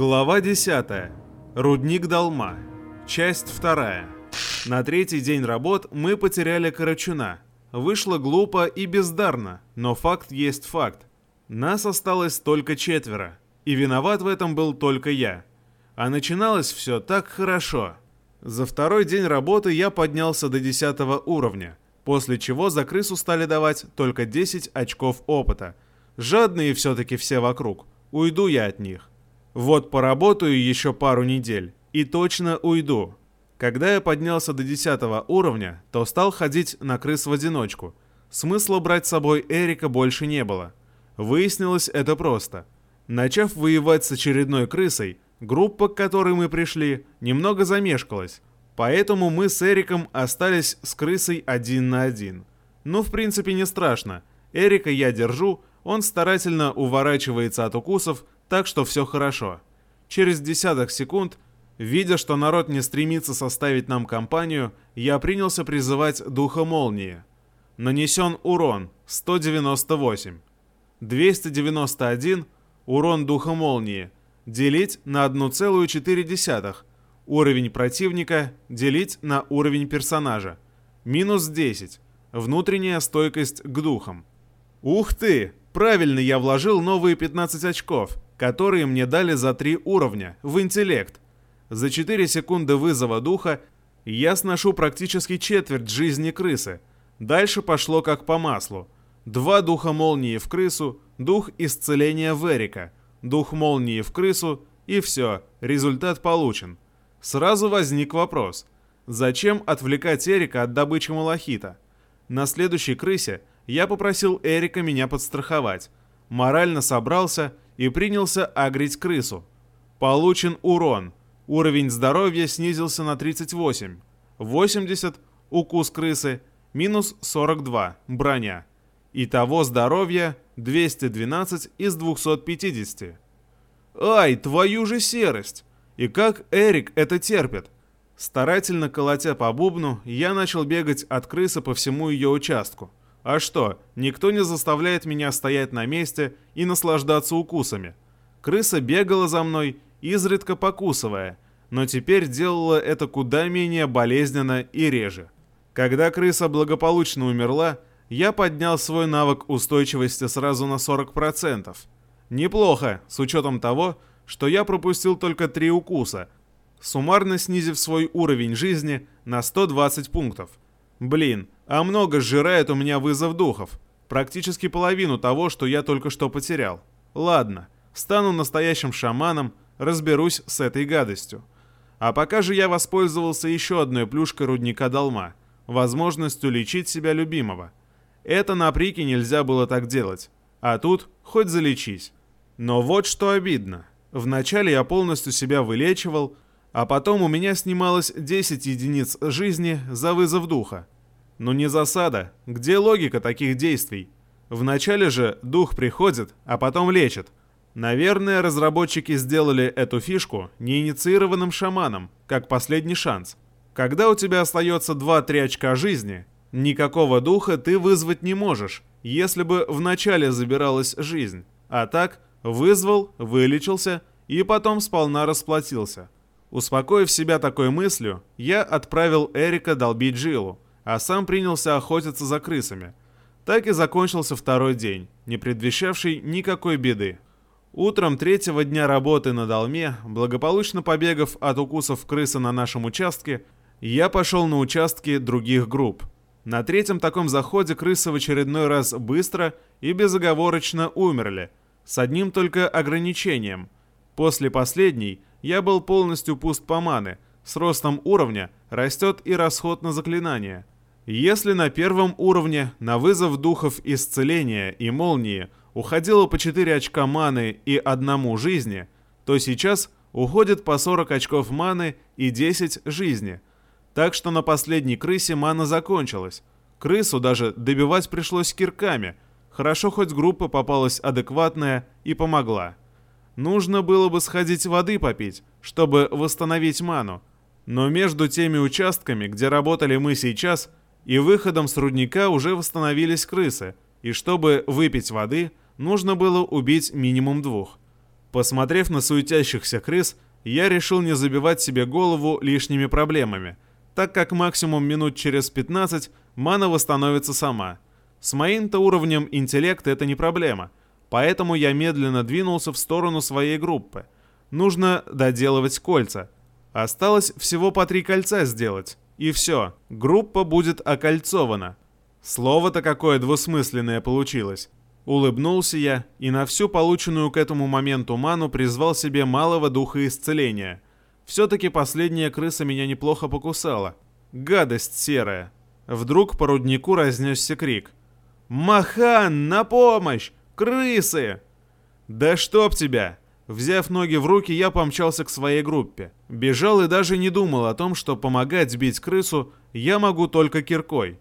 Глава 10. Рудник Долма. Часть 2. На третий день работ мы потеряли Карачуна. Вышло глупо и бездарно, но факт есть факт. Нас осталось только четверо, и виноват в этом был только я. А начиналось все так хорошо. За второй день работы я поднялся до 10 уровня, после чего за крысу стали давать только 10 очков опыта. Жадные все-таки все вокруг. Уйду я от них. Вот поработаю еще пару недель и точно уйду. Когда я поднялся до 10 уровня, то стал ходить на крыс в одиночку. Смысла брать с собой Эрика больше не было. Выяснилось это просто. Начав воевать с очередной крысой, группа, к которой мы пришли, немного замешкалась. Поэтому мы с Эриком остались с крысой один на один. Ну, в принципе, не страшно. Эрика я держу, он старательно уворачивается от укусов, так что все хорошо. Через десяток секунд, видя, что народ не стремится составить нам компанию, я принялся призывать Духа Молнии. Нанесен урон 198. 291 урон Духа Молнии делить на 1,4. Уровень противника делить на уровень персонажа. Минус 10. Внутренняя стойкость к духам. Ух ты! Правильно я вложил новые 15 очков которые мне дали за три уровня, в интеллект. За 4 секунды вызова духа я сношу практически четверть жизни крысы. Дальше пошло как по маслу. Два духа молнии в крысу, дух исцеления в Эрика, дух молнии в крысу и все, результат получен. Сразу возник вопрос. Зачем отвлекать Эрика от добычи малахита? На следующей крысе я попросил Эрика меня подстраховать. Морально собрался и принялся агрить крысу. Получен урон. Уровень здоровья снизился на 38. 80 – укус крысы, минус 42 – броня. Итого здоровья 212 из 250. Ай, твою же серость! И как Эрик это терпит? Старательно колотя по бубну, я начал бегать от крысы по всему ее участку. А что, никто не заставляет меня стоять на месте и наслаждаться укусами. Крыса бегала за мной, изредка покусывая, но теперь делала это куда менее болезненно и реже. Когда крыса благополучно умерла, я поднял свой навык устойчивости сразу на 40%. Неплохо, с учетом того, что я пропустил только 3 укуса, суммарно снизив свой уровень жизни на 120 пунктов. Блин, а много сжирает у меня вызов духов. Практически половину того, что я только что потерял. Ладно, стану настоящим шаманом, разберусь с этой гадостью. А пока же я воспользовался еще одной плюшкой рудника Долма, возможностью лечить себя любимого. Это на прике нельзя было так делать, а тут хоть залечись. Но вот что обидно. Вначале я полностью себя вылечивал, а потом у меня снималось 10 единиц жизни за вызов духа. Но не засада. Где логика таких действий? Вначале же дух приходит, а потом лечит. Наверное, разработчики сделали эту фишку неинициированным шаманом, как последний шанс. Когда у тебя остается 2-3 очка жизни, никакого духа ты вызвать не можешь, если бы вначале забиралась жизнь. А так, вызвал, вылечился и потом сполна расплатился. Успокоив себя такой мыслью, я отправил Эрика долбить Джилу, а сам принялся охотиться за крысами. Так и закончился второй день, не предвещавший никакой беды. Утром третьего дня работы на Долме, благополучно побегав от укусов крысы на нашем участке, я пошел на участки других групп. На третьем таком заходе крысы в очередной раз быстро и безоговорочно умерли, с одним только ограничением. После последней – я был полностью пуст по маны. С ростом уровня растет и расход на заклинания. Если на первом уровне на вызов духов исцеления и молнии уходило по 4 очка маны и одному жизни, то сейчас уходит по 40 очков маны и 10 жизни. Так что на последней крысе мана закончилась. Крысу даже добивать пришлось кирками. Хорошо хоть группа попалась адекватная и помогла. Нужно было бы сходить воды попить, чтобы восстановить ману. Но между теми участками, где работали мы сейчас, и выходом с рудника уже восстановились крысы, и чтобы выпить воды, нужно было убить минимум двух. Посмотрев на суетящихся крыс, я решил не забивать себе голову лишними проблемами, так как максимум минут через 15 мана восстановится сама. С моим-то уровнем интеллекта это не проблема, поэтому я медленно двинулся в сторону своей группы. Нужно доделывать кольца. Осталось всего по три кольца сделать, и все, группа будет окольцована. Слово-то какое двусмысленное получилось. Улыбнулся я и на всю полученную к этому моменту ману призвал себе малого духа исцеления. Все-таки последняя крыса меня неплохо покусала. Гадость серая. Вдруг по руднику разнесся крик. «Махан, на помощь! Крысы!» «Да чтоб тебя!» Взяв ноги в руки, я помчался к своей группе. Бежал и даже не думал о том, что помогать сбить крысу я могу только киркой.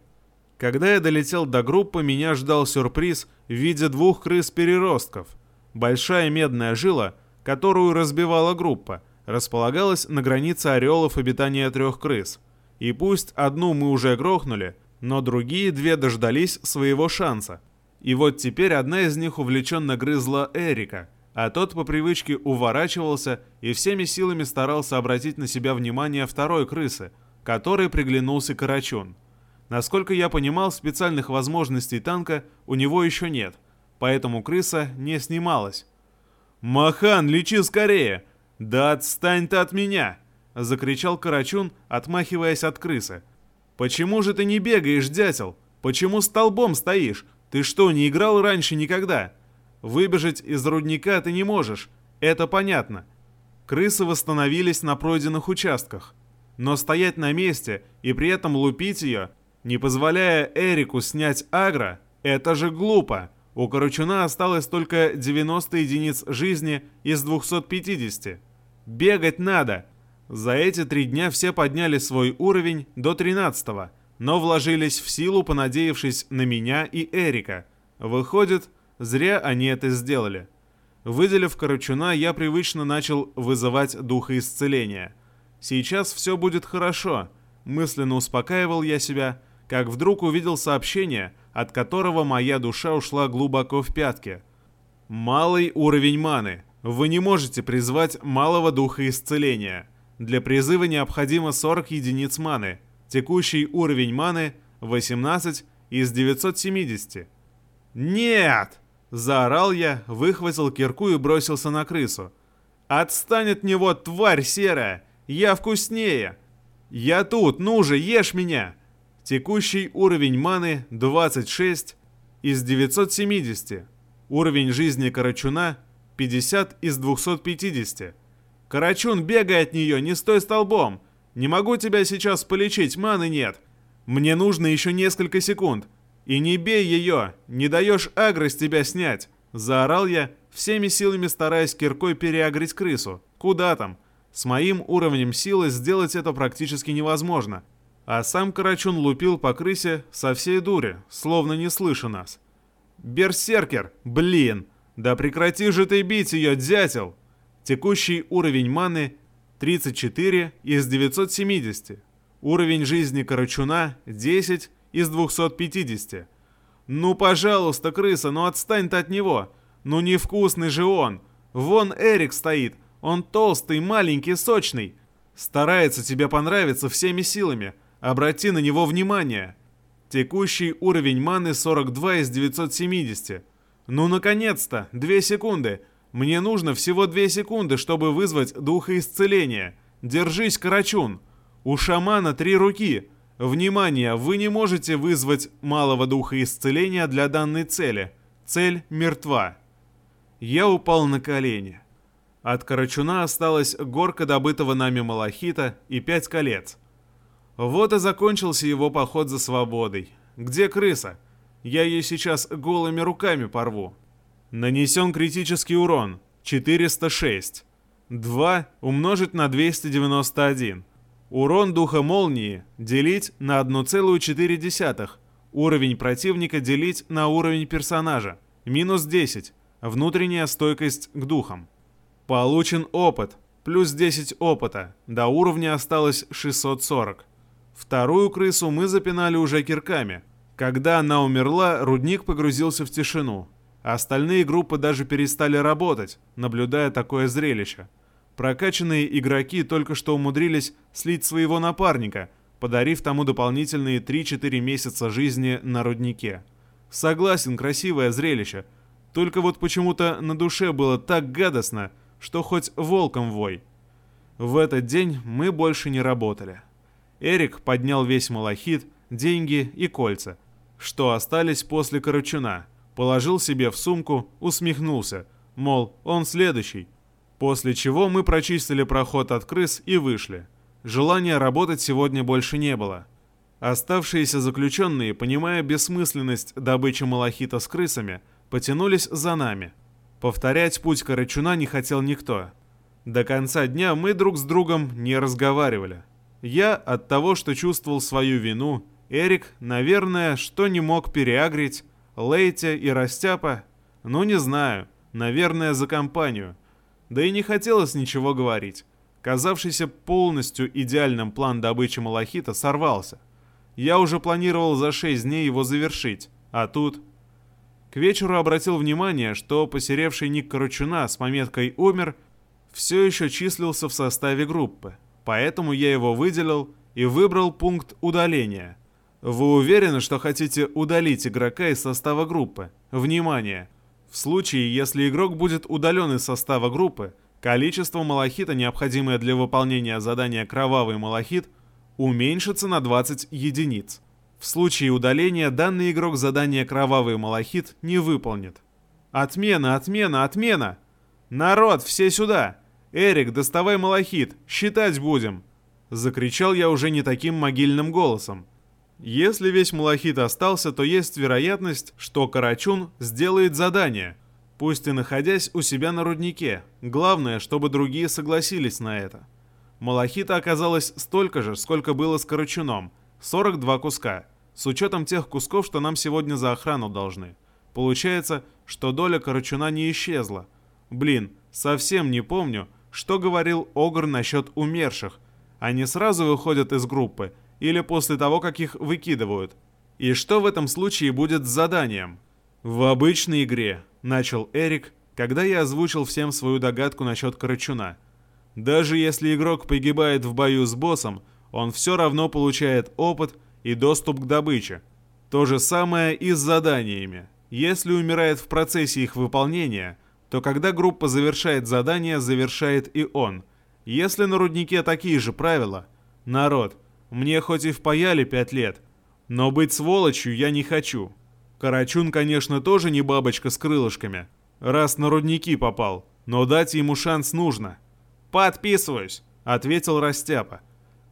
Когда я долетел до группы, меня ждал сюрприз в виде двух крыс-переростков. Большая медная жила, которую разбивала группа, располагалась на границе ореолов обитания трех крыс. И пусть одну мы уже грохнули, но другие две дождались своего шанса. И вот теперь одна из них увлеченно грызла Эрика, а тот по привычке уворачивался и всеми силами старался обратить на себя внимание второй крысы, которой приглянулся Карачун – Насколько я понимал, специальных возможностей танка у него еще нет, поэтому крыса не снималась. «Махан, лечи скорее! Да отстань ты от меня!» — закричал Карачун, отмахиваясь от крысы. «Почему же ты не бегаешь, дятел? Почему столбом стоишь? Ты что, не играл раньше никогда? Выбежать из рудника ты не можешь, это понятно. Крысы восстановились на пройденных участках. Но стоять на месте и при этом лупить ее не позволяя Эрику снять агро, это же глупо. У Корочуна осталось только 90 единиц жизни из 250. Бегать надо. За эти три дня все подняли свой уровень до 13 но вложились в силу, понадеявшись на меня и Эрика. Выходит, зря они это сделали. Выделив Корочуна, я привычно начал вызывать духа исцеления. Сейчас все будет хорошо. Мысленно успокаивал я себя, как вдруг увидел сообщение, от которого моя душа ушла глубоко в пятки. Малый уровень маны. Вы не можете призвать малого духа исцеления. Для призыва необходимо 40 единиц маны. Текущий уровень маны 18 из 970. «Нет!» – заорал я, выхватил кирку и бросился на крысу. «Отстань от него, тварь серая! Я вкуснее! Я тут, ну же, ешь меня!» Текущий уровень маны 26 из 970. Уровень жизни Карачуна 50 из 250. Карачун, бегай от нее, не стой столбом. Не могу тебя сейчас полечить, маны нет. Мне нужно еще несколько секунд. И не бей ее, не даешь агро с тебя снять. Заорал я, всеми силами стараясь киркой переагрить крысу. Куда там? С моим уровнем силы сделать это практически невозможно а сам Карачун лупил по крысе со всей дури, словно не слыша нас. «Берсеркер! Блин! Да прекрати же ты бить ее, дятел!» Текущий уровень маны 34 из 970. Уровень жизни Карачуна 10 из 250. «Ну, пожалуйста, крыса, ну отстань ты от него! Ну невкусный же он! Вон Эрик стоит, он толстый, маленький, сочный! Старается тебе понравиться всеми силами!» Обрати на него внимание. Текущий уровень маны 42 из 970. Ну, наконец-то! Две секунды! Мне нужно всего две секунды, чтобы вызвать духа исцеления. Держись, Карачун! У шамана три руки. Внимание, вы не можете вызвать малого духа исцеления для данной цели. Цель мертва. Я упал на колени. От Карачуна осталась горка добытого нами малахита и пять колец. Вот и закончился его поход за свободой. Где крыса? Я ее сейчас голыми руками порву. Нанесен критический урон. 406. 2 умножить на 291. Урон духа молнии делить на 1,4. Уровень противника делить на уровень персонажа. Минус 10. Внутренняя стойкость к духам. Получен опыт. Плюс 10 опыта. До уровня осталось 640. Вторую крысу мы запинали уже кирками. Когда она умерла, рудник погрузился в тишину. Остальные группы даже перестали работать, наблюдая такое зрелище. Прокачанные игроки только что умудрились слить своего напарника, подарив тому дополнительные 3-4 месяца жизни на руднике. Согласен, красивое зрелище. Только вот почему-то на душе было так гадостно, что хоть волком вой. В этот день мы больше не работали. Эрик поднял весь малахит, деньги и кольца, что остались после Корочуна, положил себе в сумку, усмехнулся, мол, он следующий. После чего мы прочистили проход от крыс и вышли. Желания работать сегодня больше не было. Оставшиеся заключенные, понимая бессмысленность добычи малахита с крысами, потянулись за нами. Повторять путь Карачуна не хотел никто. До конца дня мы друг с другом не разговаривали. Я от того, что чувствовал свою вину, Эрик, наверное, что не мог переагрить, Лейтя и Растяпа, ну не знаю, наверное, за компанию. Да и не хотелось ничего говорить. Казавшийся полностью идеальным план добычи малахита сорвался. Я уже планировал за 6 дней его завершить, а тут... К вечеру обратил внимание, что посеревший ник Корочуна с пометкой «Умер» все еще числился в составе группы, поэтому я его выделил и выбрал пункт удаления. Вы уверены, что хотите удалить игрока из состава группы? Внимание! В случае, если игрок будет удален из состава группы, количество малахита, необходимое для выполнения задания «Кровавый малахит», уменьшится на 20 единиц. В случае удаления данный игрок задание «Кровавый малахит» не выполнит. Отмена, отмена, отмена! Народ, все сюда! Эрик, доставай малахит, считать будем! Закричал я уже не таким могильным голосом. Если весь малахит остался, то есть вероятность, что Карачун сделает задание, пусть и находясь у себя на руднике. Главное, чтобы другие согласились на это. Малахита оказалось столько же, сколько было с Карачуном – 42 куска, с учетом тех кусков, что нам сегодня за охрану должны. Получается, что доля Карачуна не исчезла. Блин, совсем не помню, что говорил Огр насчет умерших. Они сразу выходят из группы или после того, как их выкидывают. И что в этом случае будет с заданием? В обычной игре, начал Эрик, когда я озвучил всем свою догадку насчет Карачуна. Даже если игрок погибает в бою с боссом, он все равно получает опыт и доступ к добыче. То же самое и с заданиями. Если умирает в процессе их выполнения, то когда группа завершает задание, завершает и он. Если на руднике такие же правила, народ, мне хоть и впаяли пять лет, но быть сволочью я не хочу. Карачун, конечно, тоже не бабочка с крылышками, раз на рудники попал, но дать ему шанс нужно. «Подписываюсь», — ответил Растяпа.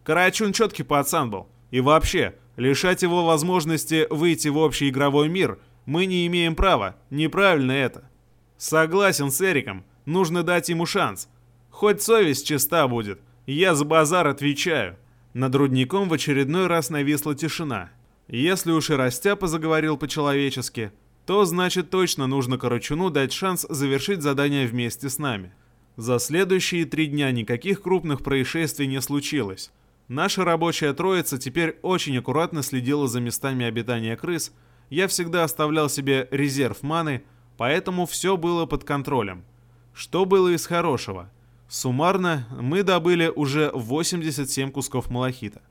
Карачун четкий пацан был. И вообще, лишать его возможности выйти в общий игровой мир мы не имеем права. Неправильно это. Согласен с Эриком. Нужно дать ему шанс. Хоть совесть чиста будет. Я за базар отвечаю. Над рудником в очередной раз нависла тишина. Если уж и Растяпа заговорил по-человечески, то значит точно нужно Карачуну дать шанс завершить задание вместе с нами. За следующие три дня никаких крупных происшествий не случилось. Наша рабочая троица теперь очень аккуратно следила за местами обитания крыс. Я всегда оставлял себе резерв маны, поэтому все было под контролем. Что было из хорошего? Суммарно мы добыли уже 87 кусков малахита,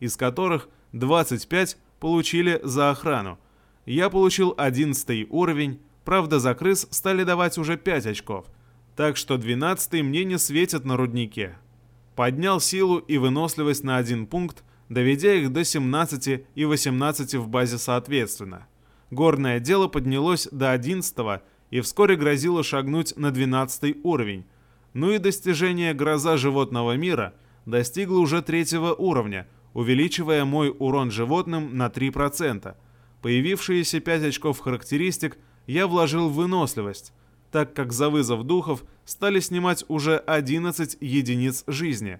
из которых 25 получили за охрану. Я получил 11 уровень, правда за крыс стали давать уже 5 очков, так что 12 мне не светят на руднике поднял силу и выносливость на один пункт, доведя их до 17 и 18 в базе соответственно. Горное дело поднялось до 11 и вскоре грозило шагнуть на 12 уровень. Ну и достижение «Гроза животного мира» достигло уже третьего уровня, увеличивая мой урон животным на 3%. Появившиеся 5 очков характеристик я вложил в выносливость – так как за вызов духов стали снимать уже 11 единиц жизни.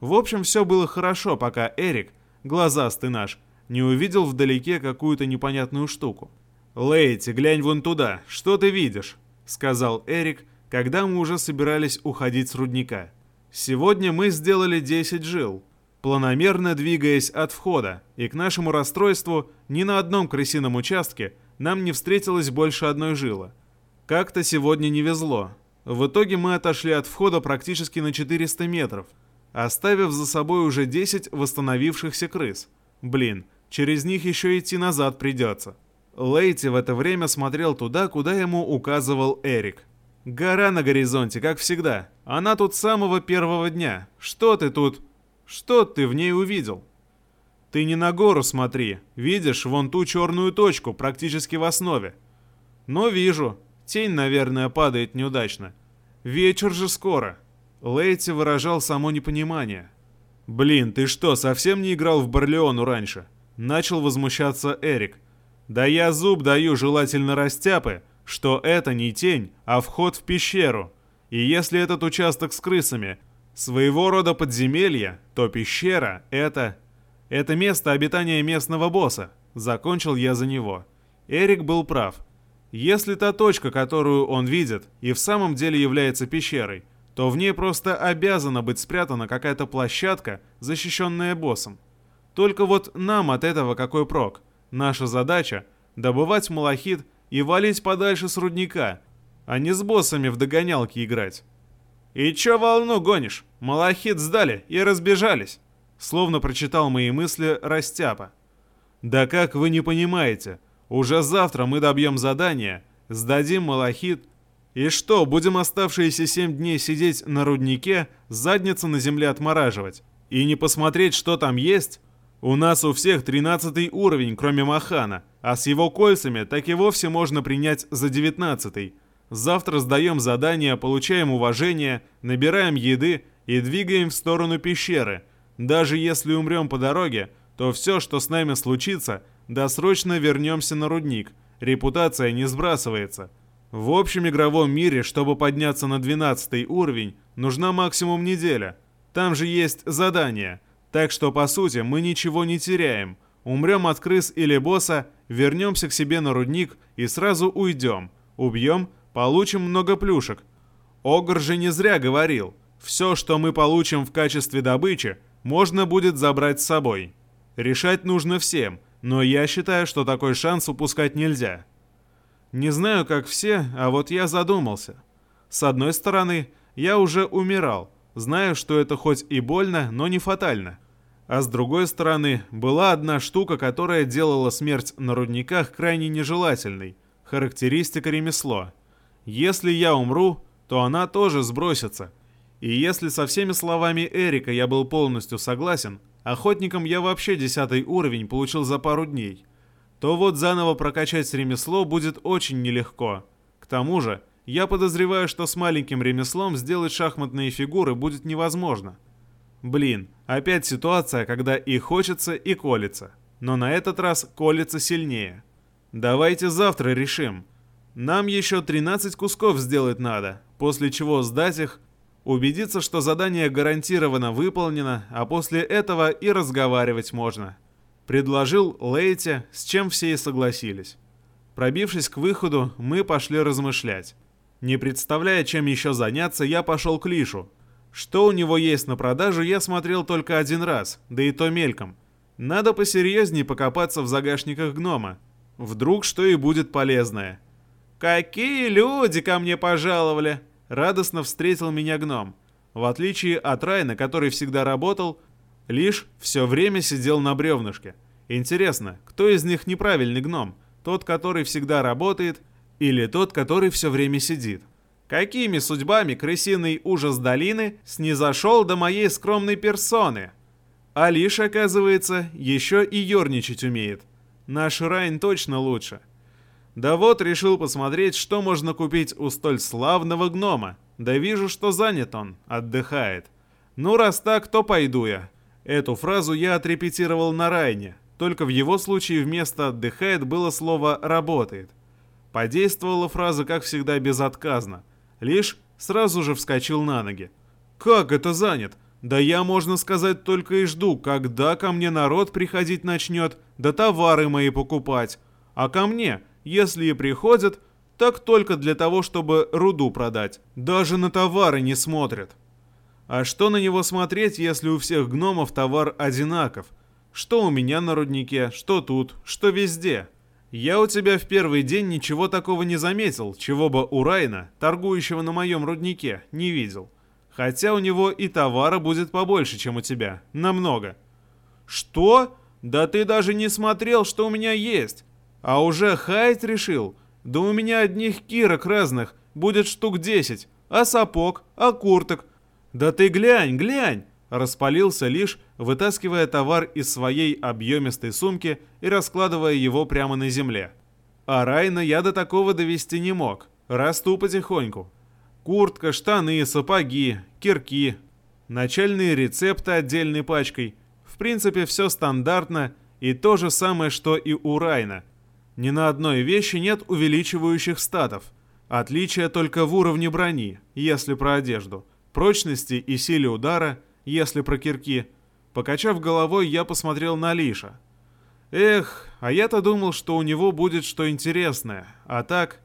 В общем, все было хорошо, пока Эрик, глазастый наш, не увидел вдалеке какую-то непонятную штуку. «Лейти, глянь вон туда, что ты видишь?» — сказал Эрик, когда мы уже собирались уходить с рудника. «Сегодня мы сделали 10 жил, планомерно двигаясь от входа, и к нашему расстройству ни на одном крысином участке нам не встретилось больше одной жилы. Как-то сегодня не везло. В итоге мы отошли от входа практически на 400 метров, оставив за собой уже 10 восстановившихся крыс. Блин, через них еще идти назад придется. Лейти в это время смотрел туда, куда ему указывал Эрик. «Гора на горизонте, как всегда. Она тут с самого первого дня. Что ты тут? Что ты в ней увидел?» «Ты не на гору смотри. Видишь вон ту черную точку, практически в основе?» «Ну, вижу. Тень, наверное, падает неудачно. Вечер же скоро». Лейти выражал само непонимание. «Блин, ты что, совсем не играл в Барлеону раньше?» Начал возмущаться Эрик. «Да я зуб даю желательно растяпы, что это не тень, а вход в пещеру. И если этот участок с крысами своего рода подземелье, то пещера — это... Это место обитания местного босса. Закончил я за него. Эрик был прав. Если та точка, которую он видит, и в самом деле является пещерой, то в ней просто обязана быть спрятана какая-то площадка, защищенная боссом. Только вот нам от этого какой прок? Наша задача — добывать малахит и валить подальше с рудника, а не с боссами в догонялки играть. «И чё волну гонишь? Малахит сдали и разбежались!» Словно прочитал мои мысли Растяпа. «Да как вы не понимаете? Уже завтра мы добьем задание, сдадим малахит. И что, будем оставшиеся семь дней сидеть на руднике, задницу на земле отмораживать? И не посмотреть, что там есть? У нас у всех тринадцатый уровень, кроме Махана, а с его кольцами так и вовсе можно принять за девятнадцатый. Завтра сдаем задание, получаем уважение, набираем еды и двигаем в сторону пещеры. Даже если умрем по дороге, то все, что с нами случится, досрочно вернемся на рудник. Репутация не сбрасывается. В общем игровом мире, чтобы подняться на 12 уровень, нужна максимум неделя. Там же есть задание – так что, по сути, мы ничего не теряем. Умрем от крыс или босса, вернемся к себе на рудник и сразу уйдем. Убьем, получим много плюшек. Огр же не зря говорил, все, что мы получим в качестве добычи, можно будет забрать с собой. Решать нужно всем, но я считаю, что такой шанс упускать нельзя. Не знаю, как все, а вот я задумался. С одной стороны, я уже умирал, знаю, что это хоть и больно, но не фатально. А с другой стороны, была одна штука, которая делала смерть на рудниках крайне нежелательной. Характеристика ремесло. Если я умру, то она тоже сбросится. И если со всеми словами Эрика я был полностью согласен, охотником я вообще десятый уровень получил за пару дней, то вот заново прокачать ремесло будет очень нелегко. К тому же, я подозреваю, что с маленьким ремеслом сделать шахматные фигуры будет невозможно. Блин, опять ситуация, когда и хочется, и колется. Но на этот раз колется сильнее. Давайте завтра решим. Нам еще 13 кусков сделать надо, после чего сдать их, убедиться, что задание гарантированно выполнено, а после этого и разговаривать можно. Предложил Лейте, с чем все и согласились. Пробившись к выходу, мы пошли размышлять. Не представляя, чем еще заняться, я пошел к Лишу, что у него есть на продажу, я смотрел только один раз, да и то мельком. Надо посерьезнее покопаться в загашниках гнома. Вдруг что и будет полезное. «Какие люди ко мне пожаловали!» Радостно встретил меня гном. В отличие от Райна, который всегда работал, лишь все время сидел на бревнышке. Интересно, кто из них неправильный гном? Тот, который всегда работает, или тот, который все время сидит? Какими судьбами крысиный ужас долины снизошел до моей скромной персоны? А лишь, оказывается, еще и ерничать умеет. Наш Райн точно лучше. Да вот решил посмотреть, что можно купить у столь славного гнома. Да вижу, что занят он, отдыхает. Ну раз так, то пойду я. Эту фразу я отрепетировал на Райне, только в его случае вместо «отдыхает» было слово «работает». Подействовала фраза, как всегда, безотказно – Лишь сразу же вскочил на ноги. «Как это занят? Да я, можно сказать, только и жду, когда ко мне народ приходить начнет, да товары мои покупать. А ко мне, если и приходят, так только для того, чтобы руду продать. Даже на товары не смотрят. А что на него смотреть, если у всех гномов товар одинаков? Что у меня на руднике, что тут, что везде?» Я у тебя в первый день ничего такого не заметил, чего бы у Райна, торгующего на моем руднике, не видел. Хотя у него и товара будет побольше, чем у тебя. Намного. Что? Да ты даже не смотрел, что у меня есть. А уже хайт решил? Да у меня одних кирок разных будет штук 10. А сапог? А курток? Да ты глянь, глянь! Распалился лишь, вытаскивая товар из своей объемистой сумки и раскладывая его прямо на земле. А Райна я до такого довести не мог. Расту потихоньку. Куртка, штаны, сапоги, кирки. Начальные рецепты отдельной пачкой. В принципе, все стандартно и то же самое, что и у Райна. Ни на одной вещи нет увеличивающих статов. Отличие только в уровне брони, если про одежду, прочности и силе удара, если про кирки. Покачав головой, я посмотрел на Лиша. Эх, а я-то думал, что у него будет что интересное, а так...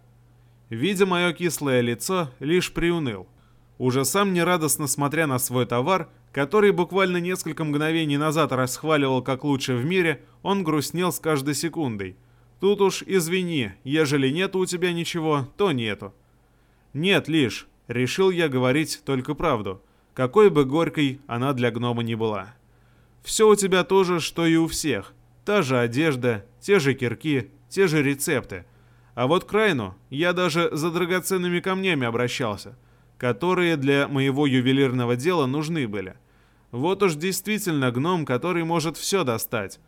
Видя мое кислое лицо, лишь приуныл. Уже сам нерадостно смотря на свой товар, который буквально несколько мгновений назад расхваливал как лучше в мире, он грустнел с каждой секундой. Тут уж извини, ежели нету у тебя ничего, то нету. Нет, лишь, решил я говорить только правду, какой бы горькой она для гнома не была. Все у тебя тоже, что и у всех. Та же одежда, те же кирки, те же рецепты. А вот к Райну я даже за драгоценными камнями обращался, которые для моего ювелирного дела нужны были. Вот уж действительно гном, который может все достать.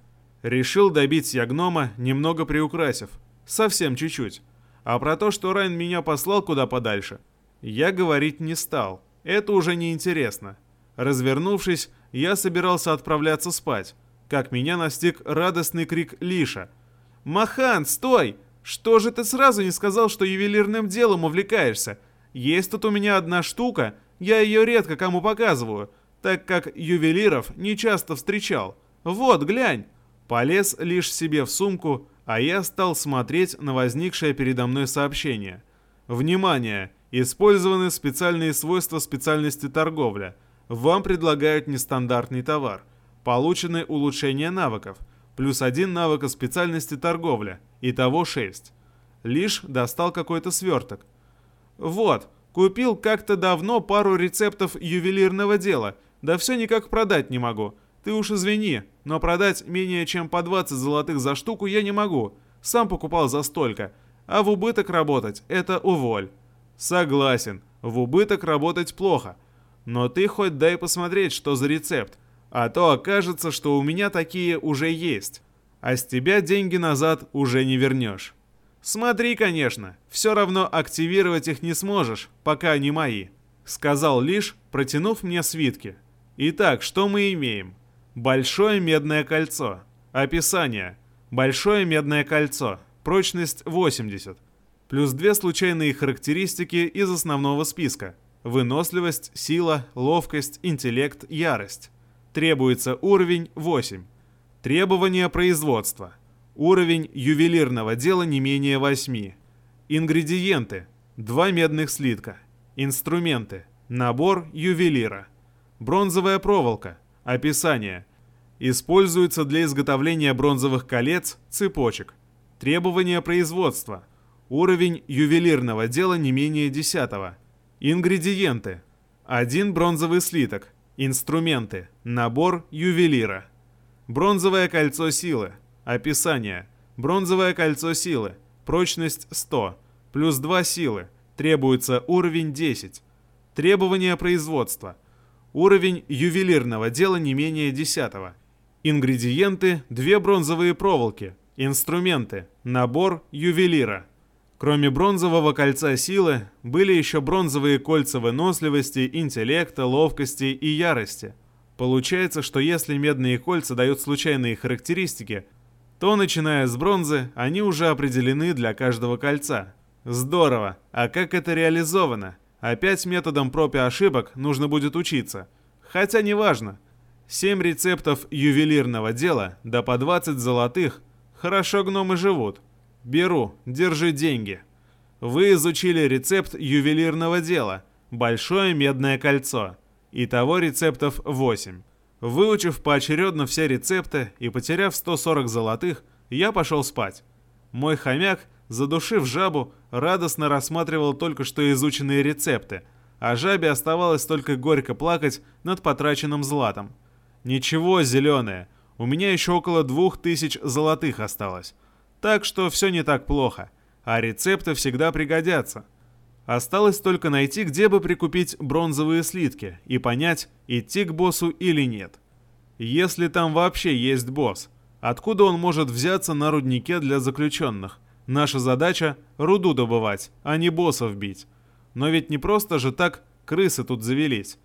Решил добить я гнома, немного приукрасив. Совсем чуть-чуть. А про то, что Райн меня послал куда подальше, я говорить не стал. Это уже не интересно. Развернувшись, я собирался отправляться спать, как меня настиг радостный крик Лиша. «Махан, стой! Что же ты сразу не сказал, что ювелирным делом увлекаешься? Есть тут у меня одна штука, я ее редко кому показываю, так как ювелиров не часто встречал. Вот, глянь!» Полез лишь себе в сумку, а я стал смотреть на возникшее передо мной сообщение. «Внимание! Использованы специальные свойства специальности торговля. Вам предлагают нестандартный товар. Получены улучшения навыков. Плюс один навыка специальности торговля. Итого 6. Лишь достал какой-то сверток. Вот, купил как-то давно пару рецептов ювелирного дела. Да все никак продать не могу. Ты уж извини, но продать менее чем по 20 золотых за штуку я не могу. Сам покупал за столько. А в убыток работать – это уволь. Согласен, в убыток работать плохо. Но ты хоть дай посмотреть, что за рецепт. А то окажется, что у меня такие уже есть. А с тебя деньги назад уже не вернешь. Смотри, конечно, все равно активировать их не сможешь, пока они мои. Сказал лишь, протянув мне свитки. Итак, что мы имеем? Большое медное кольцо. Описание. Большое медное кольцо. Прочность 80. Плюс две случайные характеристики из основного списка. Выносливость, сила, ловкость, интеллект, ярость. Требуется уровень 8. Требования производства. Уровень ювелирного дела не менее 8. Ингредиенты. Два медных слитка. Инструменты. Набор ювелира. Бронзовая проволока. Описание. Используется для изготовления бронзовых колец, цепочек. Требования производства. Уровень ювелирного дела не менее 10. Ингредиенты. Один бронзовый слиток. Инструменты. Набор ювелира. Бронзовое кольцо силы. Описание. Бронзовое кольцо силы. Прочность 100. Плюс 2 силы. Требуется уровень 10. Требования производства. Уровень ювелирного дела не менее 10. Ингредиенты – две бронзовые проволоки. Инструменты – набор ювелира. Кроме бронзового кольца силы, были еще бронзовые кольца выносливости, интеллекта, ловкости и ярости. Получается, что если медные кольца дают случайные характеристики, то, начиная с бронзы, они уже определены для каждого кольца. Здорово! А как это реализовано? Опять методом проб и ошибок нужно будет учиться. Хотя неважно. 7 рецептов ювелирного дела, да по 20 золотых. Хорошо гномы живут. Беру, держи деньги. Вы изучили рецепт ювелирного дела. Большое медное кольцо. Итого рецептов 8. Выучив поочередно все рецепты и потеряв 140 золотых, я пошел спать. Мой хомяк, задушив жабу, радостно рассматривал только что изученные рецепты, а жабе оставалось только горько плакать над потраченным златом. «Ничего, зеленое, у меня еще около двух тысяч золотых осталось. Так что все не так плохо, а рецепты всегда пригодятся. Осталось только найти, где бы прикупить бронзовые слитки и понять, идти к боссу или нет. Если там вообще есть босс, откуда он может взяться на руднике для заключенных? Наша задача — руду добывать, а не боссов бить. Но ведь не просто же так крысы тут завелись.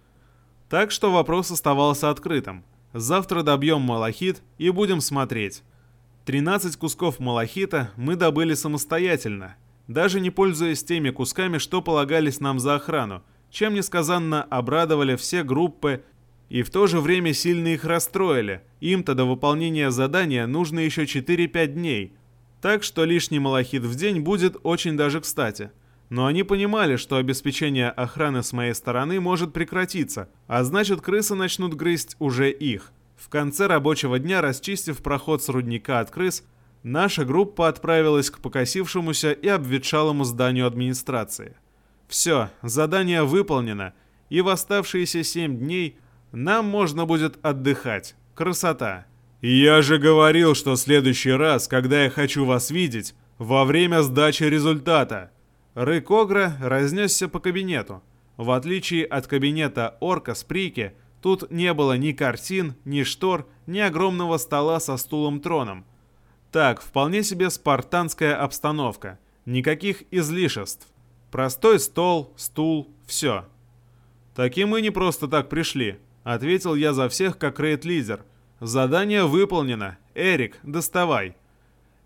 Так что вопрос оставался открытым. Завтра добьем малахит и будем смотреть. 13 кусков малахита мы добыли самостоятельно, даже не пользуясь теми кусками, что полагались нам за охрану, чем несказанно обрадовали все группы и в то же время сильно их расстроили. Им-то до выполнения задания нужно еще 4-5 дней, так что лишний малахит в день будет очень даже кстати. Но они понимали, что обеспечение охраны с моей стороны может прекратиться, а значит крысы начнут грызть уже их. В конце рабочего дня, расчистив проход с рудника от крыс, наша группа отправилась к покосившемуся и обветшалому зданию администрации. Все, задание выполнено, и в оставшиеся семь дней нам можно будет отдыхать. Красота. «Я же говорил, что в следующий раз, когда я хочу вас видеть, во время сдачи результата!» Рык Огра разнесся по кабинету. В отличие от кабинета Орка с Прики, Тут не было ни картин, ни штор, ни огромного стола со стулом-троном. Так, вполне себе спартанская обстановка. Никаких излишеств. Простой стол, стул, все. «Таким мы не просто так пришли», — ответил я за всех как рейд-лидер. «Задание выполнено. Эрик, доставай».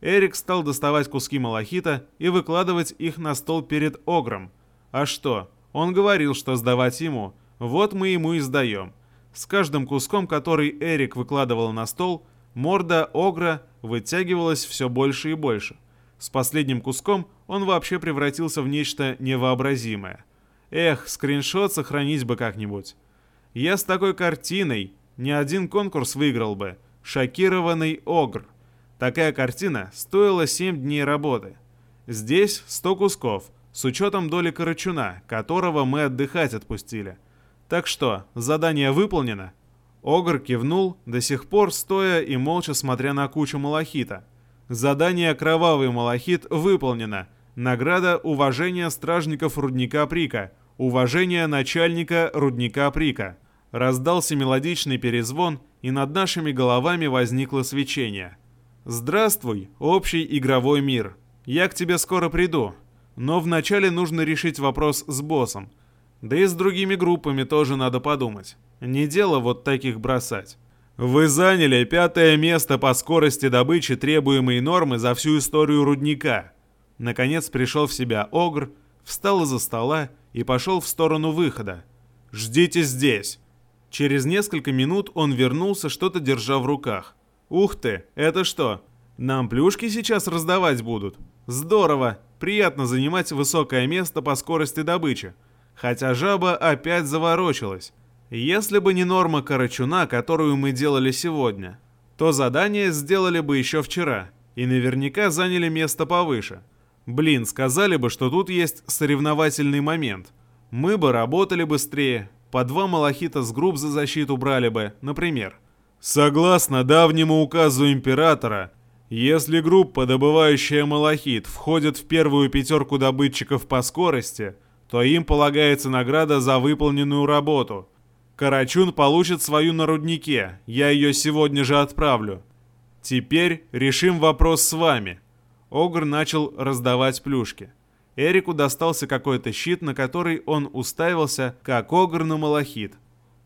Эрик стал доставать куски малахита и выкладывать их на стол перед Огром. А что? Он говорил, что сдавать ему. Вот мы ему и сдаем. С каждым куском, который Эрик выкладывал на стол, морда Огра вытягивалась все больше и больше. С последним куском он вообще превратился в нечто невообразимое. Эх, скриншот сохранить бы как-нибудь. Я с такой картиной ни один конкурс выиграл бы. Шокированный Огр. Такая картина стоила 7 дней работы. Здесь 100 кусков, с учетом доли Карачуна, которого мы отдыхать отпустили – так что, задание выполнено?» Огр кивнул, до сих пор стоя и молча смотря на кучу малахита. Задание «Кровавый малахит» выполнено. Награда уважения стражников рудника Прика. Уважение начальника рудника Прика. Раздался мелодичный перезвон, и над нашими головами возникло свечение. «Здравствуй, общий игровой мир. Я к тебе скоро приду. Но вначале нужно решить вопрос с боссом. Да и с другими группами тоже надо подумать. Не дело вот таких бросать. Вы заняли пятое место по скорости добычи требуемой нормы за всю историю рудника. Наконец пришел в себя Огр, встал из-за стола и пошел в сторону выхода. «Ждите здесь!» Через несколько минут он вернулся, что-то держа в руках. «Ух ты, это что? Нам плюшки сейчас раздавать будут? Здорово! Приятно занимать высокое место по скорости добычи хотя жаба опять заворочилась. Если бы не норма Карачуна, которую мы делали сегодня, то задание сделали бы еще вчера, и наверняка заняли место повыше. Блин, сказали бы, что тут есть соревновательный момент. Мы бы работали быстрее, по два малахита с групп за защиту брали бы, например. Согласно давнему указу императора, если группа, добывающая малахит, входит в первую пятерку добытчиков по скорости – то им полагается награда за выполненную работу. Карачун получит свою на руднике, я ее сегодня же отправлю. Теперь решим вопрос с вами. Огр начал раздавать плюшки. Эрику достался какой-то щит, на который он уставился, как огр на малахит.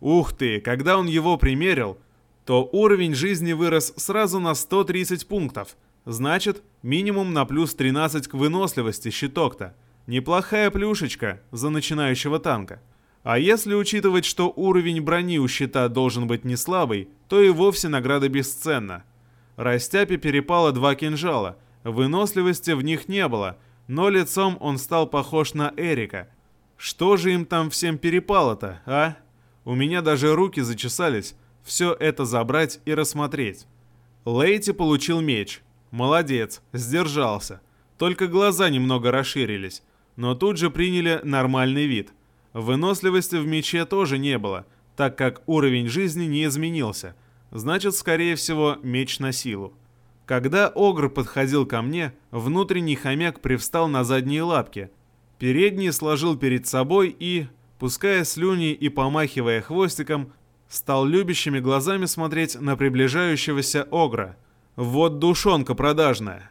Ух ты, когда он его примерил, то уровень жизни вырос сразу на 130 пунктов. Значит, минимум на плюс 13 к выносливости щиток-то. Неплохая плюшечка за начинающего танка. А если учитывать, что уровень брони у щита должен быть не слабый, то и вовсе награда бесценна. Растяпе перепало два кинжала, выносливости в них не было, но лицом он стал похож на Эрика. Что же им там всем перепало-то, а? У меня даже руки зачесались все это забрать и рассмотреть. Лейти получил меч. Молодец, сдержался. Только глаза немного расширились, но тут же приняли нормальный вид. Выносливости в мече тоже не было, так как уровень жизни не изменился. Значит, скорее всего, меч на силу. Когда Огр подходил ко мне, внутренний хомяк привстал на задние лапки. Передний сложил перед собой и, пуская слюни и помахивая хвостиком, стал любящими глазами смотреть на приближающегося Огра. Вот душонка продажная.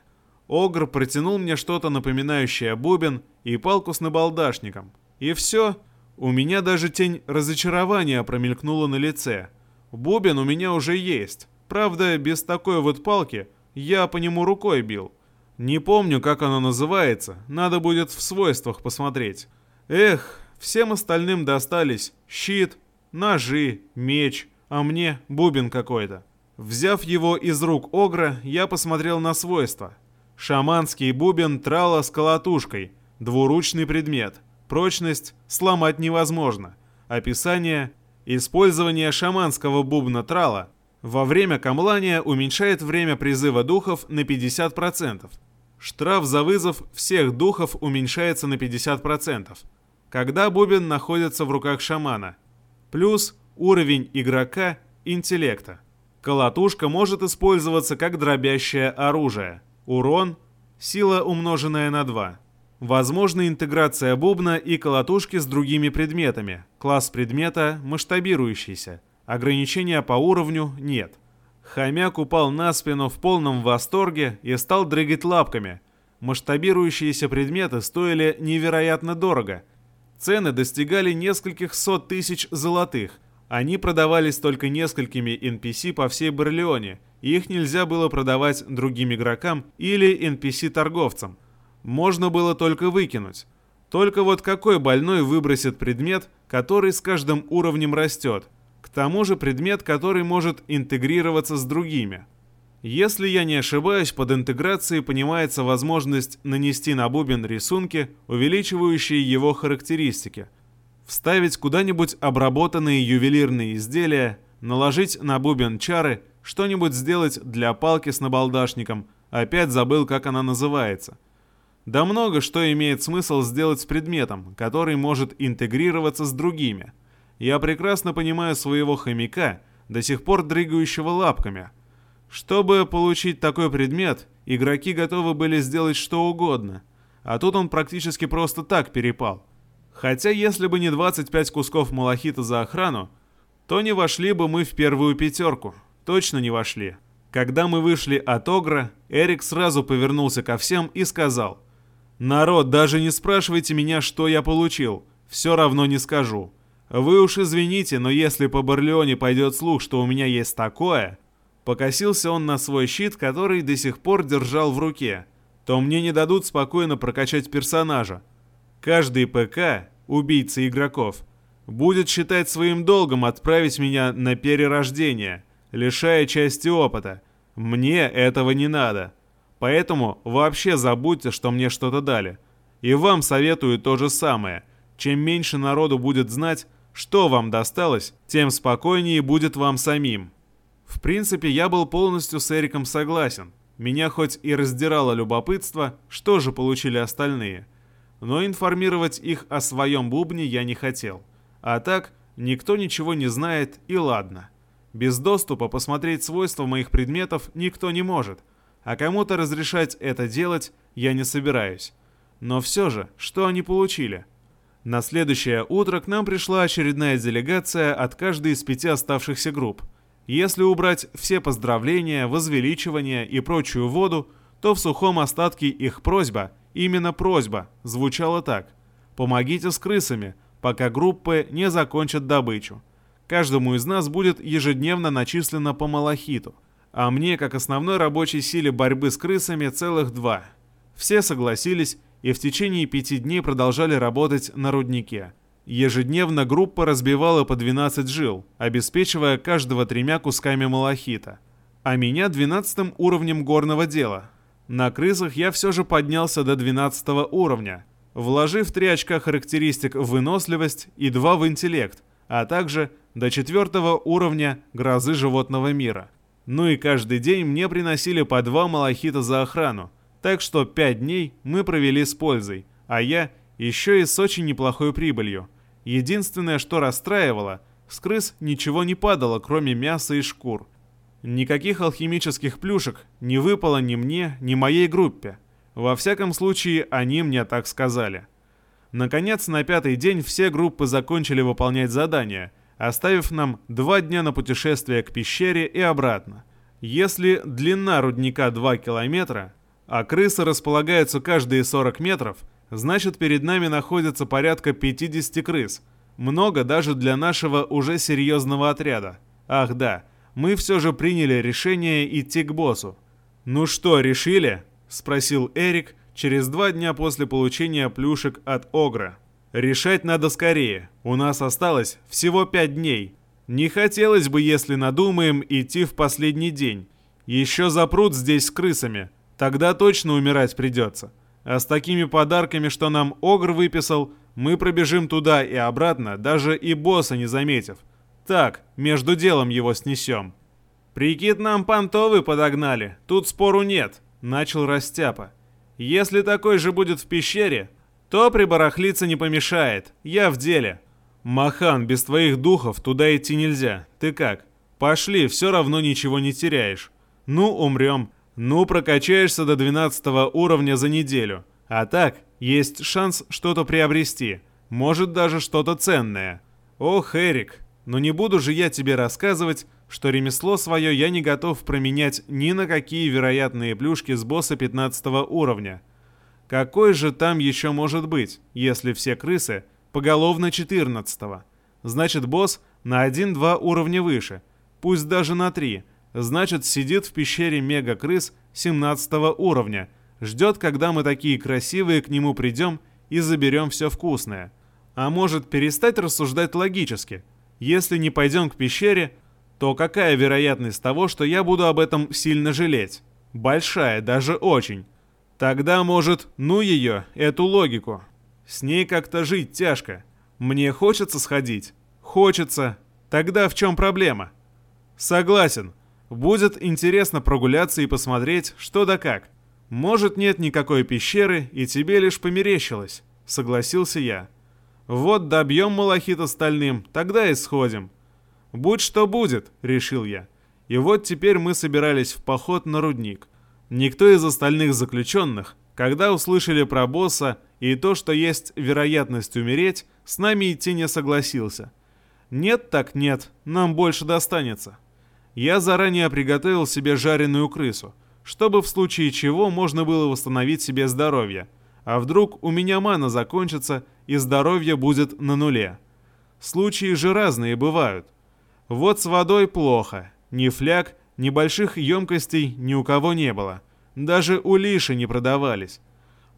Огр протянул мне что-то напоминающее бубен и палку с набалдашником. И все. У меня даже тень разочарования промелькнула на лице. Бубен у меня уже есть. Правда, без такой вот палки я по нему рукой бил. Не помню, как оно называется, надо будет в свойствах посмотреть. Эх, всем остальным достались щит, ножи, меч, а мне бубен какой-то. Взяв его из рук Огра, я посмотрел на свойства. Шаманский бубен трала с колотушкой, двуручный предмет. Прочность сломать невозможно. Описание Использование шаманского бубна трала во время камлания уменьшает время призыва духов на 50%. Штраф за вызов всех духов уменьшается на 50%, когда бубен находится в руках шамана. Плюс уровень игрока интеллекта. Колотушка может использоваться как дробящее оружие. Урон – сила умноженная на 2. Возможна интеграция бубна и колотушки с другими предметами. Класс предмета масштабирующийся. Ограничения по уровню нет. Хомяк упал на спину в полном восторге и стал дрыгать лапками. Масштабирующиеся предметы стоили невероятно дорого. Цены достигали нескольких сот тысяч золотых, они продавались только несколькими NPC по всей Барлеоне, их нельзя было продавать другим игрокам или NPC-торговцам. Можно было только выкинуть. Только вот какой больной выбросит предмет, который с каждым уровнем растет? К тому же предмет, который может интегрироваться с другими. Если я не ошибаюсь, под интеграцией понимается возможность нанести на бубен рисунки, увеличивающие его характеристики – Вставить куда-нибудь обработанные ювелирные изделия, наложить на бубен чары, что-нибудь сделать для палки с набалдашником, опять забыл, как она называется. Да много что имеет смысл сделать с предметом, который может интегрироваться с другими. Я прекрасно понимаю своего хомяка, до сих пор дрыгающего лапками. Чтобы получить такой предмет, игроки готовы были сделать что угодно. А тут он практически просто так перепал – Хотя если бы не 25 кусков малахита за охрану, то не вошли бы мы в первую пятерку. Точно не вошли. Когда мы вышли от Огра, Эрик сразу повернулся ко всем и сказал, «Народ, даже не спрашивайте меня, что я получил. Все равно не скажу. Вы уж извините, но если по Барлеоне пойдет слух, что у меня есть такое...» Покосился он на свой щит, который до сих пор держал в руке. «То мне не дадут спокойно прокачать персонажа. Каждый ПК, убийца игроков, будет считать своим долгом отправить меня на перерождение, лишая части опыта. Мне этого не надо. Поэтому вообще забудьте, что мне что-то дали. И вам советую то же самое. Чем меньше народу будет знать, что вам досталось, тем спокойнее будет вам самим. В принципе, я был полностью с Эриком согласен. Меня хоть и раздирало любопытство, что же получили остальные – но информировать их о своем бубне я не хотел. А так, никто ничего не знает и ладно. Без доступа посмотреть свойства моих предметов никто не может, а кому-то разрешать это делать я не собираюсь. Но все же, что они получили? На следующее утро к нам пришла очередная делегация от каждой из пяти оставшихся групп. Если убрать все поздравления, возвеличивания и прочую воду, то в сухом остатке их просьба – Именно просьба звучала так. «Помогите с крысами, пока группы не закончат добычу. Каждому из нас будет ежедневно начислено по малахиту, а мне, как основной рабочей силе борьбы с крысами, целых два». Все согласились и в течение пяти дней продолжали работать на руднике. Ежедневно группа разбивала по 12 жил, обеспечивая каждого тремя кусками малахита. А меня 12 уровнем горного дела, на крысах я все же поднялся до 12 уровня, вложив 3 очка характеристик в выносливость и 2 в интеллект, а также до 4 уровня грозы животного мира. Ну и каждый день мне приносили по два малахита за охрану, так что пять дней мы провели с пользой, а я еще и с очень неплохой прибылью. Единственное, что расстраивало, с крыс ничего не падало, кроме мяса и шкур. Никаких алхимических плюшек не выпало ни мне, ни моей группе. Во всяком случае, они мне так сказали. Наконец, на пятый день все группы закончили выполнять задания, оставив нам два дня на путешествие к пещере и обратно. Если длина рудника 2 километра, а крысы располагаются каждые 40 метров, значит перед нами находится порядка 50 крыс. Много даже для нашего уже серьезного отряда. Ах да, мы все же приняли решение идти к боссу. «Ну что, решили?» – спросил Эрик через два дня после получения плюшек от Огра. «Решать надо скорее. У нас осталось всего пять дней. Не хотелось бы, если надумаем, идти в последний день. Еще запрут здесь с крысами. Тогда точно умирать придется. А с такими подарками, что нам Огр выписал, мы пробежим туда и обратно, даже и босса не заметив. Так, между делом его снесем. «Прикид нам понтовый подогнали, тут спору нет», — начал Растяпа. «Если такой же будет в пещере, то прибарахлиться не помешает, я в деле». «Махан, без твоих духов туда идти нельзя. Ты как? Пошли, все равно ничего не теряешь. Ну, умрем. Ну, прокачаешься до 12 уровня за неделю. А так, есть шанс что-то приобрести. Может, даже что-то ценное. Ох, Эрик, но не буду же я тебе рассказывать, что ремесло свое я не готов променять ни на какие вероятные плюшки с босса 15 уровня. Какой же там еще может быть, если все крысы поголовно 14 -го? Значит, босс на 1-2 уровня выше, пусть даже на 3. Значит, сидит в пещере мега-крыс 17 уровня, ждет, когда мы такие красивые к нему придем и заберем все вкусное. А может перестать рассуждать логически – если не пойдем к пещере, то какая вероятность того, что я буду об этом сильно жалеть? Большая, даже очень. Тогда, может, ну ее, эту логику. С ней как-то жить тяжко. Мне хочется сходить? Хочется. Тогда в чем проблема? Согласен. Будет интересно прогуляться и посмотреть, что да как. Может, нет никакой пещеры, и тебе лишь померещилось. Согласился я. Вот добьем малахит остальным, тогда и сходим. Будь что будет, решил я. И вот теперь мы собирались в поход на рудник. Никто из остальных заключенных, когда услышали про босса и то, что есть вероятность умереть, с нами идти не согласился. Нет так нет, нам больше достанется. Я заранее приготовил себе жареную крысу, чтобы в случае чего можно было восстановить себе здоровье. А вдруг у меня мана закончится и здоровье будет на нуле. Случаи же разные бывают. Вот с водой плохо. Ни фляг, ни больших емкостей ни у кого не было. Даже у Лиши не продавались.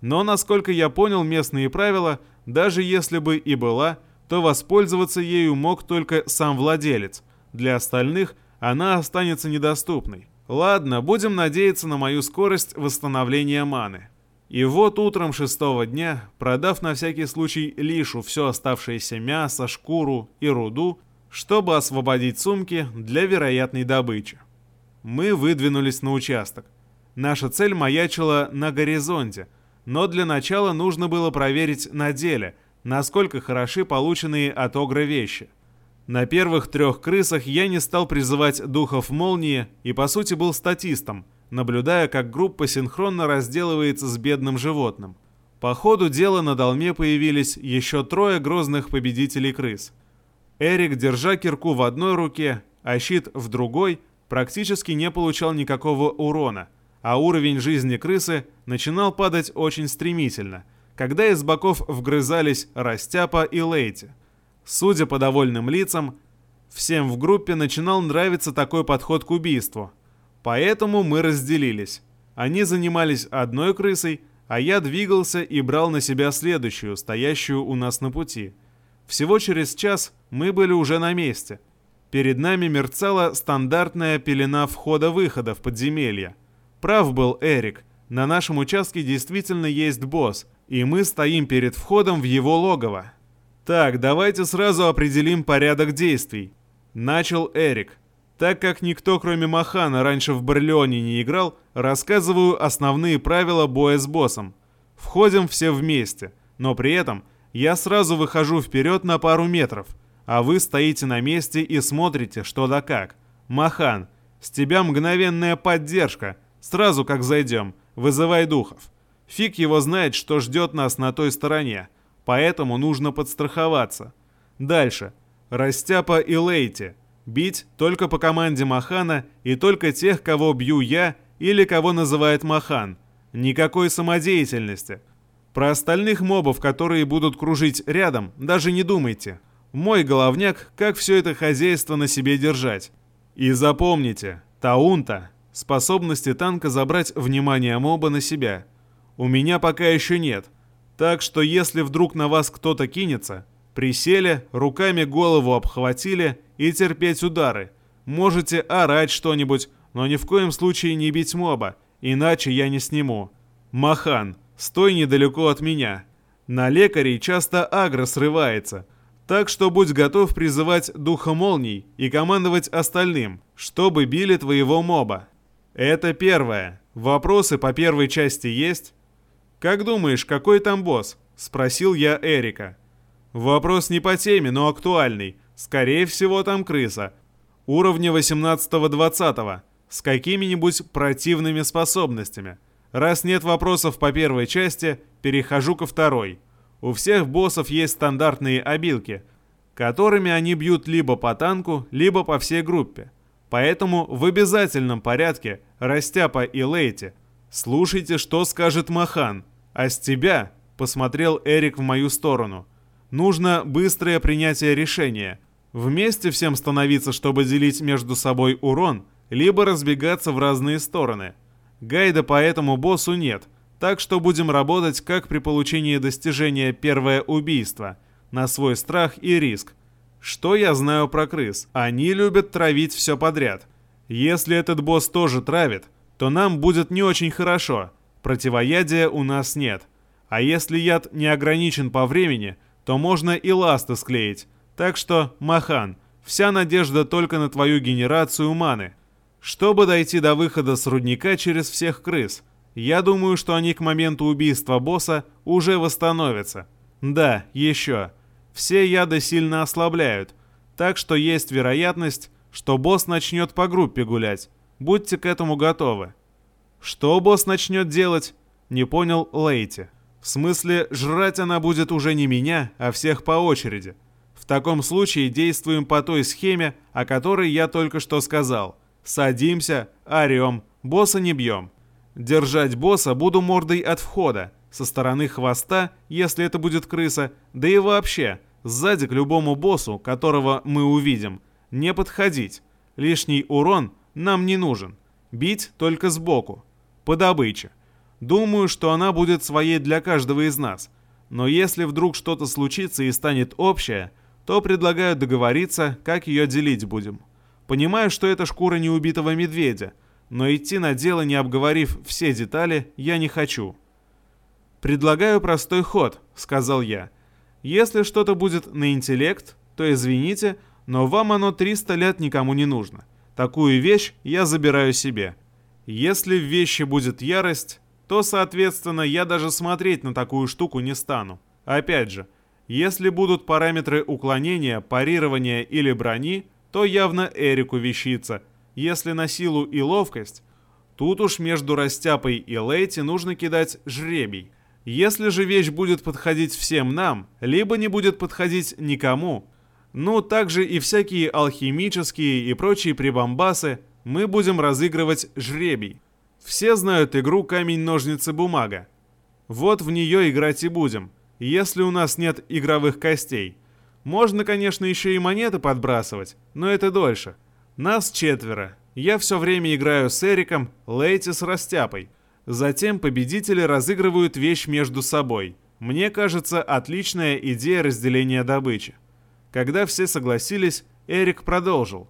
Но, насколько я понял местные правила, даже если бы и была, то воспользоваться ею мог только сам владелец. Для остальных она останется недоступной. Ладно, будем надеяться на мою скорость восстановления маны. И вот утром шестого дня, продав на всякий случай лишу все оставшееся мясо, шкуру и руду, чтобы освободить сумки для вероятной добычи. Мы выдвинулись на участок. Наша цель маячила на горизонте, но для начала нужно было проверить на деле, насколько хороши полученные от Огра вещи. На первых трех крысах я не стал призывать духов молнии и по сути был статистом – наблюдая, как группа синхронно разделывается с бедным животным. По ходу дела на долме появились еще трое грозных победителей крыс. Эрик, держа кирку в одной руке, а щит в другой, практически не получал никакого урона, а уровень жизни крысы начинал падать очень стремительно, когда из боков вгрызались Растяпа и Лейти. Судя по довольным лицам, всем в группе начинал нравиться такой подход к убийству – Поэтому мы разделились. Они занимались одной крысой, а я двигался и брал на себя следующую, стоящую у нас на пути. Всего через час мы были уже на месте. Перед нами мерцала стандартная пелена входа-выхода в подземелье. Прав был Эрик. На нашем участке действительно есть босс, и мы стоим перед входом в его логово. Так, давайте сразу определим порядок действий. Начал Эрик. Так как никто, кроме Махана, раньше в Барлеоне не играл, рассказываю основные правила боя с боссом. Входим все вместе, но при этом я сразу выхожу вперед на пару метров, а вы стоите на месте и смотрите, что да как. Махан, с тебя мгновенная поддержка. Сразу как зайдем, вызывай духов. Фиг его знает, что ждет нас на той стороне, поэтому нужно подстраховаться. Дальше. Растяпа и Лейти. Бить только по команде Махана и только тех, кого бью я или кого называет Махан. Никакой самодеятельности. Про остальных мобов, которые будут кружить рядом, даже не думайте. Мой головняк, как все это хозяйство на себе держать. И запомните, Таунта – способности танка забрать внимание моба на себя. У меня пока еще нет. Так что если вдруг на вас кто-то кинется, присели, руками голову обхватили и терпеть удары. Можете орать что-нибудь, но ни в коем случае не бить моба, иначе я не сниму. Махан, стой недалеко от меня. На лекарей часто агро срывается, так что будь готов призывать духа молний и командовать остальным, чтобы били твоего моба. Это первое. Вопросы по первой части есть? Как думаешь, какой там босс? Спросил я Эрика. Вопрос не по теме, но актуальный. Скорее всего, там крыса. Уровня 18-20, с какими-нибудь противными способностями. Раз нет вопросов по первой части, перехожу ко второй. У всех боссов есть стандартные обилки, которыми они бьют либо по танку, либо по всей группе. Поэтому в обязательном порядке Растяпа и Лейти. Слушайте, что скажет Махан. А с тебя, посмотрел Эрик в мою сторону – Нужно быстрое принятие решения. Вместе всем становиться, чтобы делить между собой урон, либо разбегаться в разные стороны. Гайда по этому боссу нет, так что будем работать как при получении достижения первое убийство, на свой страх и риск. Что я знаю про крыс? Они любят травить все подряд. Если этот босс тоже травит, то нам будет не очень хорошо. Противоядия у нас нет. А если яд не ограничен по времени, то можно и ласты склеить. Так что, Махан, вся надежда только на твою генерацию маны. Чтобы дойти до выхода с рудника через всех крыс, я думаю, что они к моменту убийства босса уже восстановятся. Да, еще. Все яды сильно ослабляют, так что есть вероятность, что босс начнет по группе гулять. Будьте к этому готовы. Что босс начнет делать? Не понял Лейти. В смысле, жрать она будет уже не меня, а всех по очереди. В таком случае действуем по той схеме, о которой я только что сказал. Садимся, орем, босса не бьем. Держать босса буду мордой от входа, со стороны хвоста, если это будет крыса, да и вообще, сзади к любому боссу, которого мы увидим. Не подходить. Лишний урон нам не нужен. Бить только сбоку. По добыче. Думаю, что она будет своей для каждого из нас. Но если вдруг что-то случится и станет общая, то предлагаю договориться, как ее делить будем. Понимаю, что это шкура неубитого медведя, но идти на дело, не обговорив все детали, я не хочу. «Предлагаю простой ход», — сказал я. «Если что-то будет на интеллект, то извините, но вам оно 300 лет никому не нужно. Такую вещь я забираю себе. Если в вещи будет ярость, то, соответственно, я даже смотреть на такую штуку не стану. Опять же, если будут параметры уклонения, парирования или брони, то явно Эрику вещица. Если на силу и ловкость, тут уж между Растяпой и Лейти нужно кидать жребий. Если же вещь будет подходить всем нам, либо не будет подходить никому, ну также и всякие алхимические и прочие прибамбасы, мы будем разыгрывать жребий. Все знают игру камень-ножницы-бумага. Вот в нее играть и будем, если у нас нет игровых костей. Можно, конечно, еще и монеты подбрасывать, но это дольше. Нас четверо. Я все время играю с Эриком, Лейти с Растяпой. Затем победители разыгрывают вещь между собой. Мне кажется, отличная идея разделения добычи. Когда все согласились, Эрик продолжил.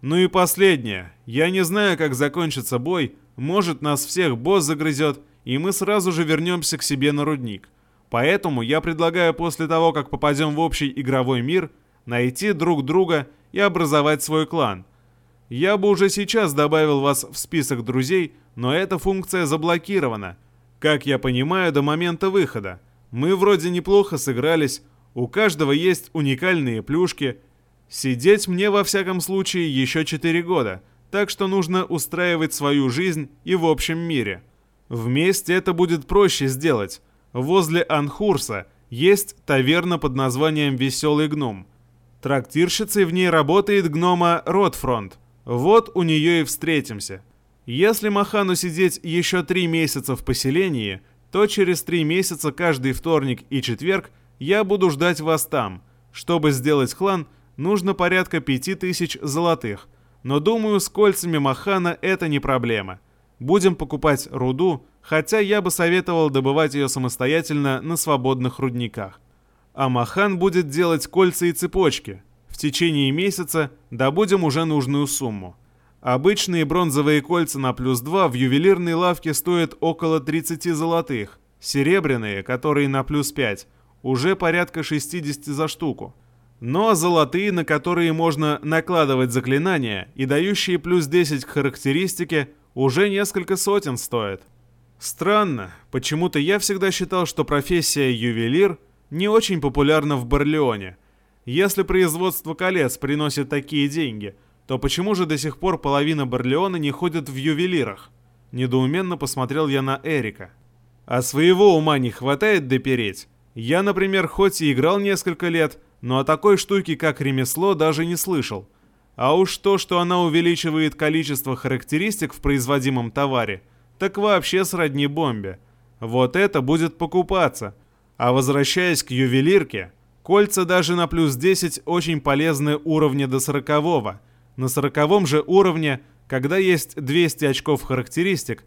Ну и последнее. Я не знаю, как закончится бой, может, нас всех босс загрызет, и мы сразу же вернемся к себе на рудник. Поэтому я предлагаю после того, как попадем в общий игровой мир, найти друг друга и образовать свой клан. Я бы уже сейчас добавил вас в список друзей, но эта функция заблокирована. Как я понимаю, до момента выхода. Мы вроде неплохо сыгрались, у каждого есть уникальные плюшки. Сидеть мне во всяком случае еще 4 года, так что нужно устраивать свою жизнь и в общем мире. Вместе это будет проще сделать. Возле Анхурса есть таверна под названием «Веселый гном». Трактирщицей в ней работает гнома Ротфронт. Вот у нее и встретимся. Если Махану сидеть еще три месяца в поселении, то через три месяца каждый вторник и четверг я буду ждать вас там. Чтобы сделать клан, нужно порядка пяти тысяч золотых. Но думаю, с кольцами Махана это не проблема. Будем покупать руду, хотя я бы советовал добывать ее самостоятельно на свободных рудниках. А Махан будет делать кольца и цепочки. В течение месяца добудем уже нужную сумму. Обычные бронзовые кольца на плюс 2 в ювелирной лавке стоят около 30 золотых. Серебряные, которые на плюс 5, уже порядка 60 за штуку. Но золотые, на которые можно накладывать заклинания и дающие плюс 10 к характеристике, уже несколько сотен стоят. Странно, почему-то я всегда считал, что профессия ювелир не очень популярна в Барлеоне. Если производство колец приносит такие деньги, то почему же до сих пор половина Барлеона не ходит в ювелирах? Недоуменно посмотрел я на Эрика. А своего ума не хватает допереть? Я, например, хоть и играл несколько лет, но о такой штуке, как ремесло, даже не слышал. А уж то, что она увеличивает количество характеристик в производимом товаре, так вообще сродни бомбе. Вот это будет покупаться. А возвращаясь к ювелирке, кольца даже на плюс 10 очень полезны уровня до 40 -го. На 40 же уровне, когда есть 200 очков характеристик,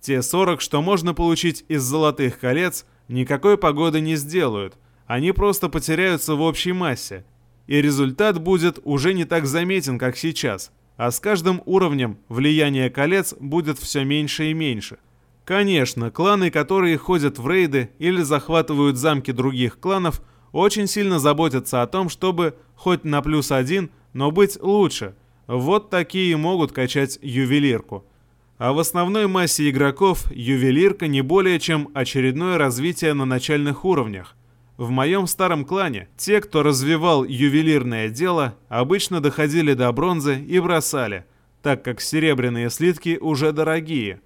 те 40, что можно получить из золотых колец, никакой погоды не сделают. Они просто потеряются в общей массе и результат будет уже не так заметен, как сейчас, а с каждым уровнем влияние колец будет все меньше и меньше. Конечно, кланы, которые ходят в рейды или захватывают замки других кланов, очень сильно заботятся о том, чтобы хоть на плюс один, но быть лучше. Вот такие могут качать ювелирку. А в основной массе игроков ювелирка не более чем очередное развитие на начальных уровнях – в моем старом клане те, кто развивал ювелирное дело, обычно доходили до бронзы и бросали, так как серебряные слитки уже дорогие.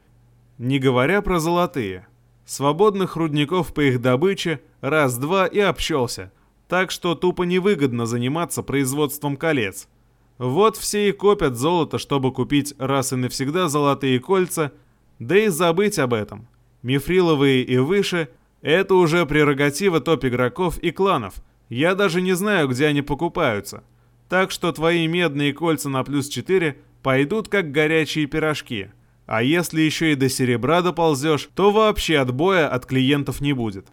Не говоря про золотые. Свободных рудников по их добыче раз-два и обчелся, так что тупо невыгодно заниматься производством колец. Вот все и копят золото, чтобы купить раз и навсегда золотые кольца, да и забыть об этом. Мифриловые и выше это уже прерогатива топ-игроков и кланов. Я даже не знаю, где они покупаются. Так что твои медные кольца на плюс 4 пойдут как горячие пирожки. А если еще и до серебра доползешь, то вообще отбоя от клиентов не будет.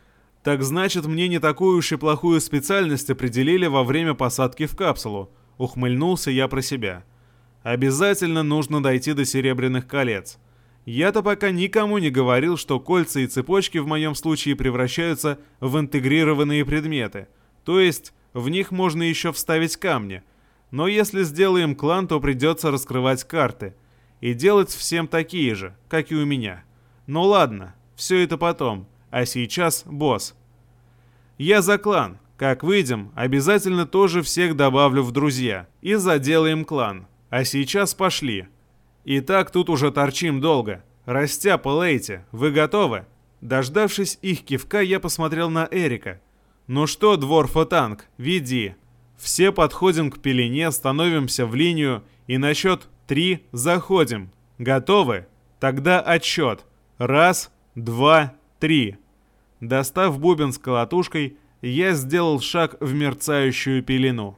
Так значит, мне не такую уж и плохую специальность определили во время посадки в капсулу. Ухмыльнулся я про себя. Обязательно нужно дойти до серебряных колец. Я-то пока никому не говорил, что кольца и цепочки в моем случае превращаются в интегрированные предметы. То есть в них можно еще вставить камни. Но если сделаем клан, то придется раскрывать карты. И делать всем такие же, как и у меня. Ну ладно, все это потом. А сейчас босс. Я за клан. Как выйдем, обязательно тоже всех добавлю в друзья. И заделаем клан. А сейчас пошли. И так тут уже торчим долго. Растяпа Лейте, вы готовы?» Дождавшись их кивка, я посмотрел на Эрика. «Ну что, Дворфотанк, веди. Все подходим к пелене, становимся в линию и на счет три заходим. Готовы? Тогда отсчет. Раз, два, три». Достав бубен с колотушкой, я сделал шаг в мерцающую пелену.